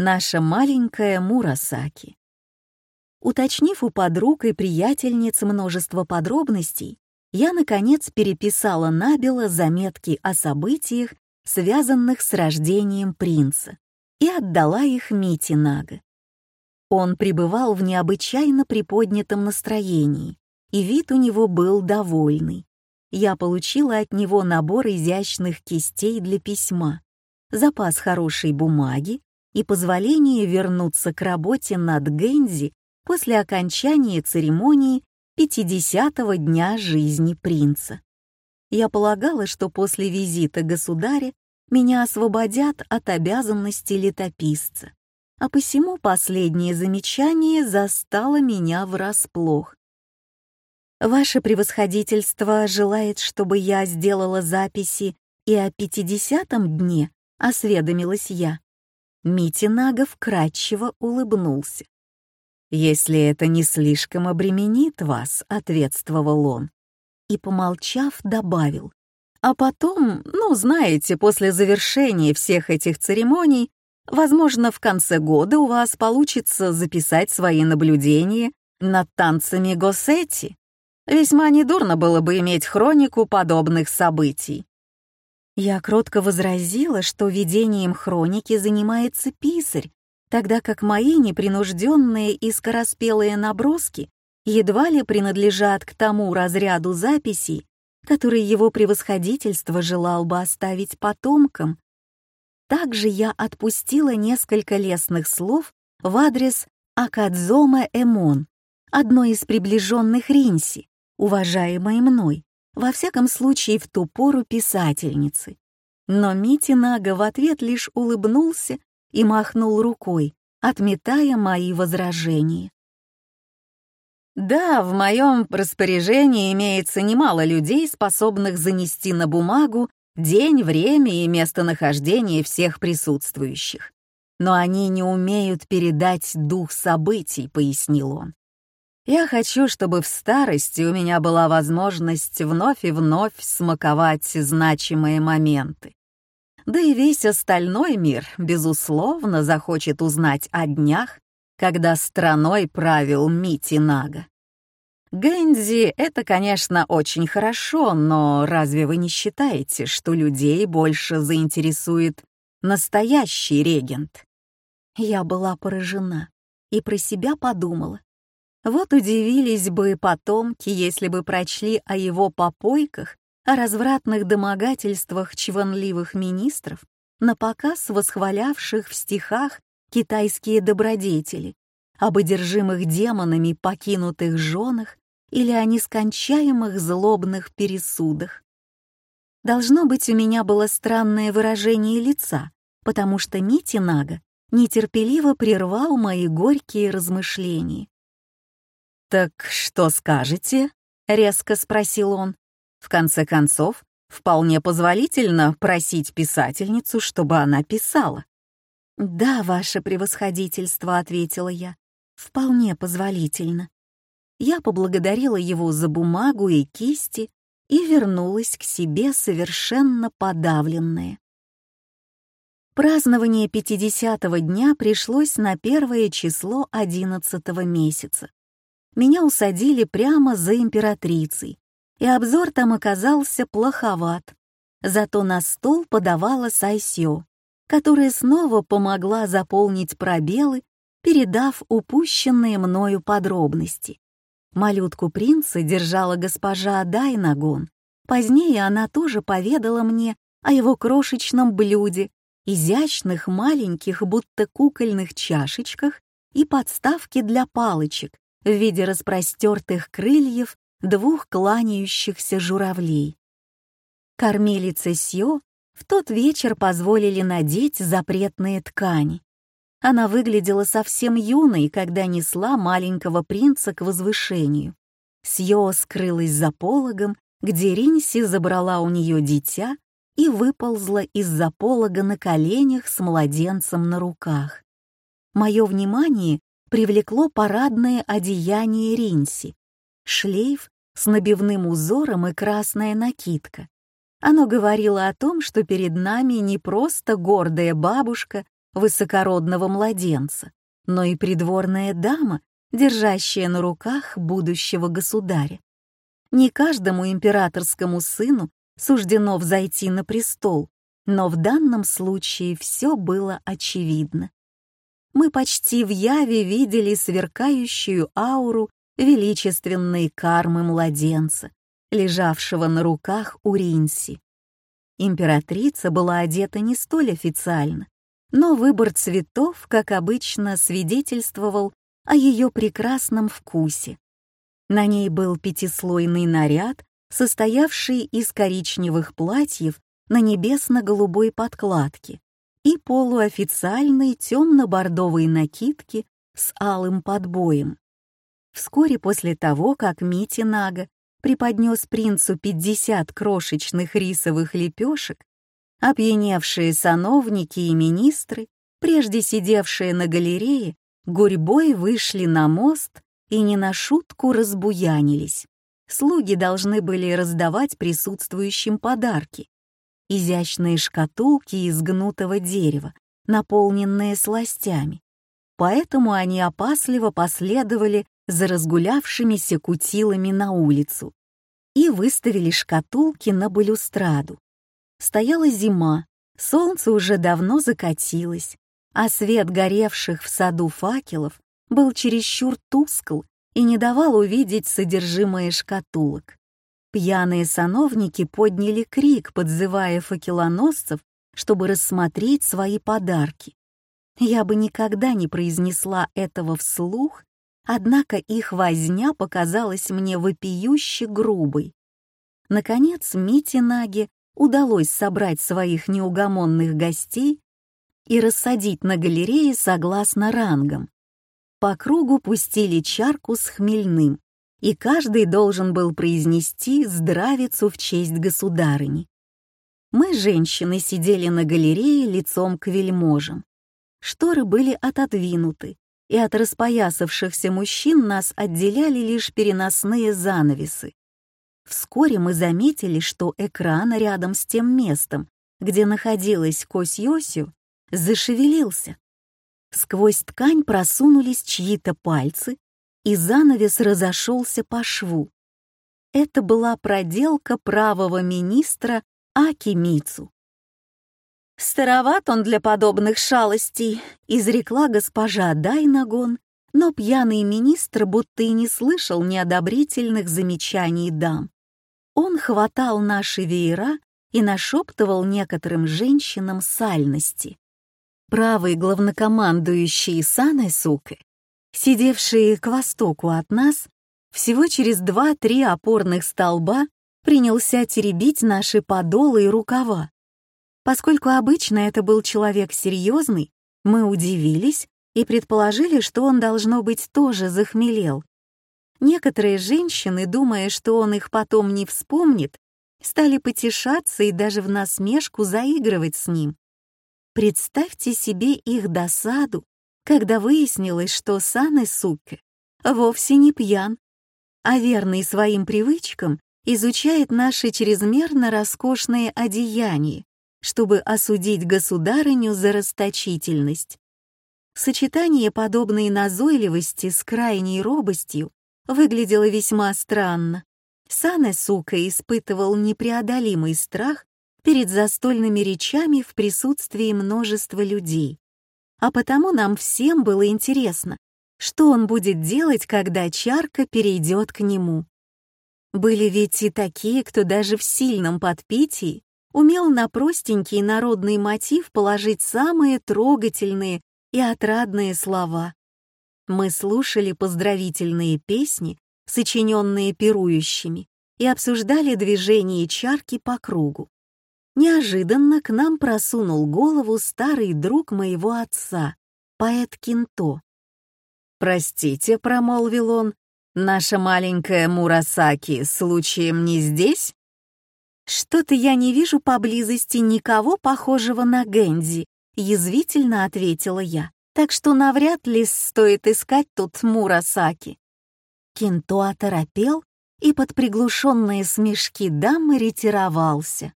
Наша маленькая Мурасаки. Уточнив у подруг и приятельниц множество подробностей, я, наконец, переписала набело заметки о событиях, связанных с рождением принца, и отдала их Мите Нага. Он пребывал в необычайно приподнятом настроении, и вид у него был довольный. Я получила от него набор изящных кистей для письма, запас хорошей бумаги и позволение вернуться к работе над Гэнзи после окончания церемонии 50-го дня жизни принца. Я полагала, что после визита государя меня освободят от обязанности летописца, а посему последнее замечание застало меня врасплох. «Ваше превосходительство желает, чтобы я сделала записи и о пятидесятом дне?» — осведомилась я. Митинага вкратчиво улыбнулся. «Если это не слишком обременит вас», — ответствовал он. И, помолчав, добавил. «А потом, ну, знаете, после завершения всех этих церемоний, возможно, в конце года у вас получится записать свои наблюдения над танцами Госетти. Весьма недурно было бы иметь хронику подобных событий». Я кротко возразила, что ведением хроники занимается писарь, тогда как мои непринужденные и скороспелые наброски едва ли принадлежат к тому разряду записей, который его превосходительство желал бы оставить потомкам. Также я отпустила несколько лестных слов в адрес Акадзома Эмон, одной из приближенных Ринси, уважаемой мной, во всяком случае в ту пору писательницы. Но Митинага в ответ лишь улыбнулся и махнул рукой, отметая мои возражения. Да, в моем распоряжении имеется немало людей, способных занести на бумагу день, время и местонахождение всех присутствующих. Но они не умеют передать дух событий, пояснил он. Я хочу, чтобы в старости у меня была возможность вновь и вновь смаковать значимые моменты. Да и весь остальной мир, безусловно, захочет узнать о днях, когда страной правил Мити Нага. Гэнзи — это, конечно, очень хорошо, но разве вы не считаете, что людей больше заинтересует настоящий регент? Я была поражена и про себя подумала. Вот удивились бы потомки, если бы прочли о его попойках о развратных домогательствах чванливых министров, на показ восхвалявших в стихах китайские добродетели, об одержимых демонами покинутых женах или о нескончаемых злобных пересудах. Должно быть, у меня было странное выражение лица, потому что Мити Нага нетерпеливо прервал мои горькие размышления. «Так что скажете?» — резко спросил он. В конце концов, вполне позволительно просить писательницу, чтобы она писала. «Да, ваше превосходительство», — ответила я. «Вполне позволительно». Я поблагодарила его за бумагу и кисти и вернулась к себе совершенно подавленная. Празднование 50-го дня пришлось на первое число 11 месяца. Меня усадили прямо за императрицей, и обзор там оказался плоховат. Зато на стол подавала Сайсё, которая снова помогла заполнить пробелы, передав упущенные мною подробности. Малютку принца держала госпожа Дайнагон. Позднее она тоже поведала мне о его крошечном блюде, изящных маленьких, будто кукольных чашечках и подставке для палочек в виде распростертых крыльев двух кланяющихся журавлей. Кормилице Сьо в тот вечер позволили надеть запретные ткани. Она выглядела совсем юной, когда несла маленького принца к возвышению. Сьо скрылась за пологом, где Ринси забрала у нее дитя и выползла из-за полога на коленях с младенцем на руках. Мое внимание привлекло парадное одеяние Ринси, шлейф с набивным узором и красная накидка. Оно говорило о том, что перед нами не просто гордая бабушка высокородного младенца, но и придворная дама, держащая на руках будущего государя. Не каждому императорскому сыну суждено взойти на престол, но в данном случае все было очевидно. Мы почти в яве видели сверкающую ауру величественной кармы младенца, лежавшего на руках у Ринси. Императрица была одета не столь официально, но выбор цветов, как обычно, свидетельствовал о ее прекрасном вкусе. На ней был пятислойный наряд, состоявший из коричневых платьев на небесно-голубой подкладке и полуофициальной темно-бордовой накидки с алым подбоем. Вскоре после того, как Мити Нага преподнес принцу 50 крошечных рисовых лепешек, опьяневшие сановники и министры, прежде сидевшие на галерее, гурьбой вышли на мост и не на шутку разбуянились. Слуги должны были раздавать присутствующим подарки. Изящные шкатулки из гнутого дерева, наполненные сластями. Поэтому они опасливо последовали за разгулявшимися кутилами на улицу и выставили шкатулки на балюстраду. Стояла зима, солнце уже давно закатилось, а свет горевших в саду факелов был чересчур тускл и не давал увидеть содержимое шкатулок. Пьяные сановники подняли крик, подзывая факелоносцев, чтобы рассмотреть свои подарки. Я бы никогда не произнесла этого вслух, однако их возня показалась мне вопиюще грубой. Наконец Мите Наге удалось собрать своих неугомонных гостей и рассадить на галерее согласно рангам. По кругу пустили чарку с хмельным, и каждый должен был произнести здравицу в честь государыни. Мы, женщины, сидели на галерее лицом к вельможам. Шторы были отодвинуты, и от распоясавшихся мужчин нас отделяли лишь переносные занавесы. Вскоре мы заметили, что экран рядом с тем местом, где находилась Кось Йосю, зашевелился. Сквозь ткань просунулись чьи-то пальцы, и занавес разошелся по шву. Это была проделка правого министра Аки Мицу. «Староват он для подобных шалостей», — изрекла госпожа Дайнагон, но пьяный министр будто и не слышал неодобрительных замечаний дам. Он хватал наши веера и нашептывал некоторым женщинам сальности. Правый главнокомандующий Саной Суке, сидевший к востоку от нас, всего через два-три опорных столба принялся теребить наши подолы и рукава, Поскольку обычно это был человек серьезный, мы удивились и предположили, что он, должно быть, тоже захмелел. Некоторые женщины, думая, что он их потом не вспомнит, стали потешаться и даже в насмешку заигрывать с ним. Представьте себе их досаду, когда выяснилось, что Сан Суке вовсе не пьян, а верный своим привычкам изучает наши чрезмерно роскошные одеяния чтобы осудить государыню за расточительность. Сочетание подобной назойливости с крайней робостью выглядело весьма странно. Сане Сука испытывал непреодолимый страх перед застольными речами в присутствии множества людей. А потому нам всем было интересно, что он будет делать, когда чарка перейдет к нему. Были ведь и такие, кто даже в сильном подпитии умел на простенький народный мотив положить самые трогательные и отрадные слова. Мы слушали поздравительные песни, сочиненные пирующими, и обсуждали движение чарки по кругу. Неожиданно к нам просунул голову старый друг моего отца, поэт Кинто. «Простите», — промолвил он, — «наша маленькая Мурасаки случаем не здесь?» «Что-то я не вижу поблизости никого похожего на Гэнзи», — язвительно ответила я. «Так что навряд ли стоит искать тут Мурасаки». Кинто оторопел и под приглушенные смешки дамы ретировался.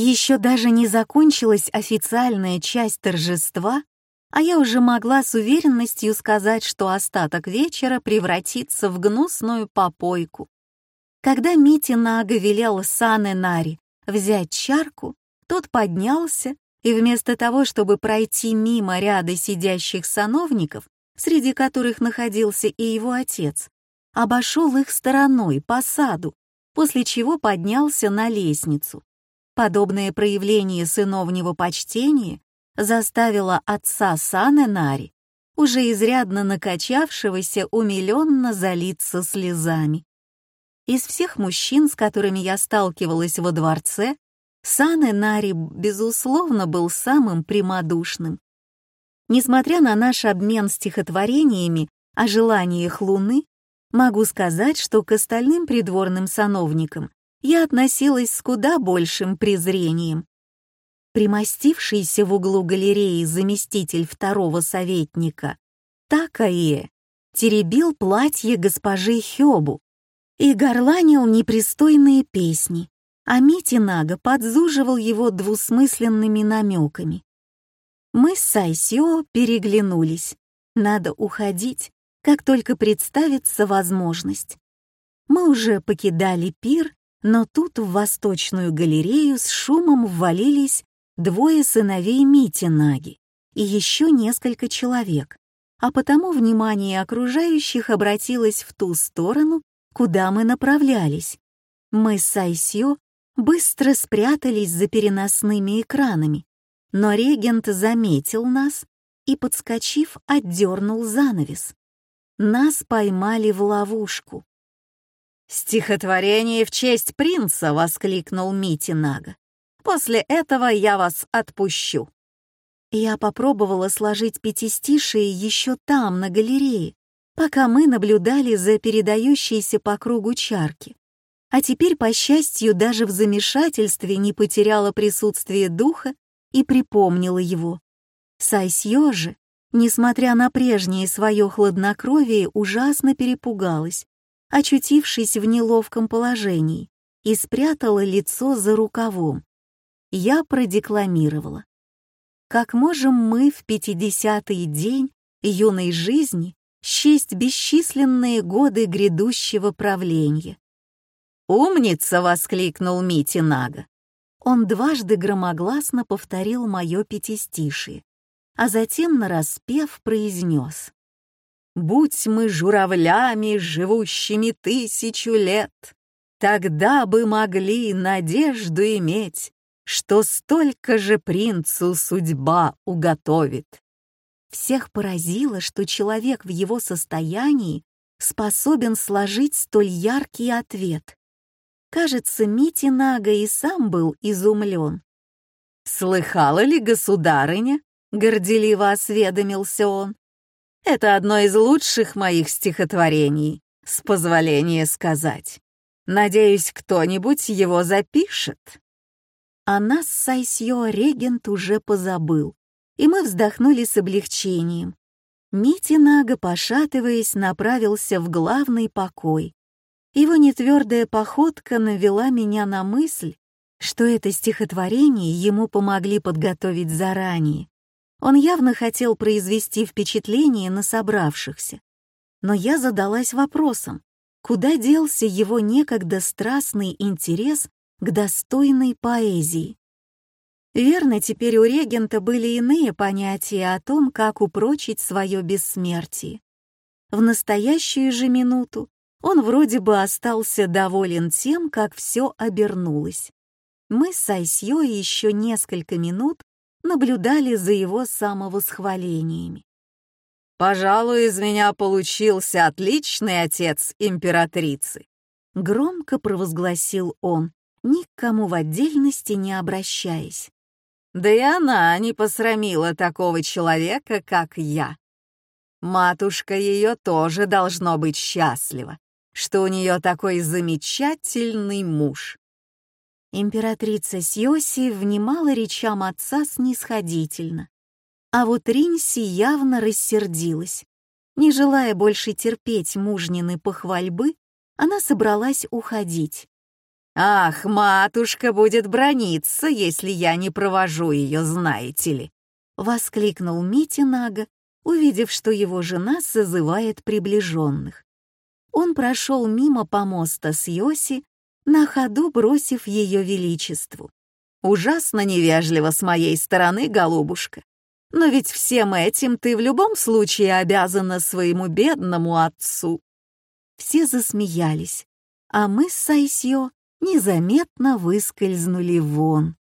Еще даже не закончилась официальная часть торжества, а я уже могла с уверенностью сказать, что остаток вечера превратится в гнусную попойку. Когда Мити Нага велел Сане Нари взять чарку, тот поднялся и вместо того, чтобы пройти мимо ряда сидящих сановников, среди которых находился и его отец, обошел их стороной по саду, после чего поднялся на лестницу. Подобное проявление сыновнего почтения заставило отца Саны Нари, уже изрядно накачавшегося, умиленно залиться слезами. Из всех мужчин, с которыми я сталкивалась во дворце, Саны Нари, безусловно, был самым прямодушным. Несмотря на наш обмен стихотворениями о желаниях Луны, могу сказать, что к остальным придворным сановникам я относилась с куда большим презрением. Примостившийся в углу галереи заместитель второго советника Такае теребил платье госпожи Хёбу и горланил непристойные песни, а Митинага подзуживал его двусмысленными намеками. Мы с Сайсио переглянулись. Надо уходить, как только представится возможность. Мы уже покидали пир но тут в восточную галерею с шумом ввалились двое сыновей Мити Наги и еще несколько человек, а потому внимание окружающих обратилось в ту сторону, куда мы направлялись. Мы с Сайсио быстро спрятались за переносными экранами, но регент заметил нас и, подскочив, отдернул занавес. Нас поймали в ловушку. «Стихотворение в честь принца!» — воскликнул Мити Нага. «После этого я вас отпущу». Я попробовала сложить пятистишие еще там, на галерее, пока мы наблюдали за передающейся по кругу чарки. А теперь, по счастью, даже в замешательстве не потеряла присутствие духа и припомнила его. Сайсьё же, несмотря на прежнее свое хладнокровие, ужасно перепугалась очутившись в неловком положении, и спрятала лицо за рукавом. Я продекламировала. Как можем мы в пятидесятый день юной жизни счесть бесчисленные годы грядущего правления? «Умница!» — воскликнул Мити Нага. Он дважды громогласно повторил мое пятистишие, а затем нараспев произнес. Будь мы журавлями, живущими тысячу лет, Тогда бы могли надежду иметь, Что столько же принцу судьба уготовит. Всех поразило, что человек в его состоянии способен сложить столь яркий ответ. Кажется, Мити Нага и сам был изумлен. «Слыхала ли государыня?» — горделиво осведомился он. Это одно из лучших моих стихотворений, с позволения сказать. Надеюсь, кто-нибудь его запишет. А нас Сайсьо регент уже позабыл, и мы вздохнули с облегчением. Митинага, пошатываясь, направился в главный покой. Его нетвердая походка навела меня на мысль, что это стихотворение ему помогли подготовить заранее, он явно хотел произвести впечатление на собравшихся. Но я задалась вопросом, куда делся его некогда страстный интерес к достойной поэзии. Верно, теперь у регента были иные понятия о том, как упрочить свое бессмертие. В настоящую же минуту он вроде бы остался доволен тем, как все обернулось. Мы с Айсьё еще несколько минут наблюдали за его самовосхвалениями. «Пожалуй, из меня получился отличный отец императрицы», — громко провозгласил он, никому в отдельности не обращаясь. «Да и она не посрамила такого человека, как я. Матушка ее тоже должно быть счастлива, что у нее такой замечательный муж. Императрица Сьоси внимала речам отца снисходительно. А вот Ринси явно рассердилась. Не желая больше терпеть мужнины похвальбы, она собралась уходить. «Ах, матушка будет брониться, если я не провожу ее, знаете ли. воскликнул Митинага, увидев, что его жена созывает приближенных. Он прошел мимо помоста с Йоси, на ходу бросив ее величеству. «Ужасно невежливо с моей стороны, голубушка. Но ведь всем этим ты в любом случае обязана своему бедному отцу». Все засмеялись, а мы с Сайсьо незаметно выскользнули вон.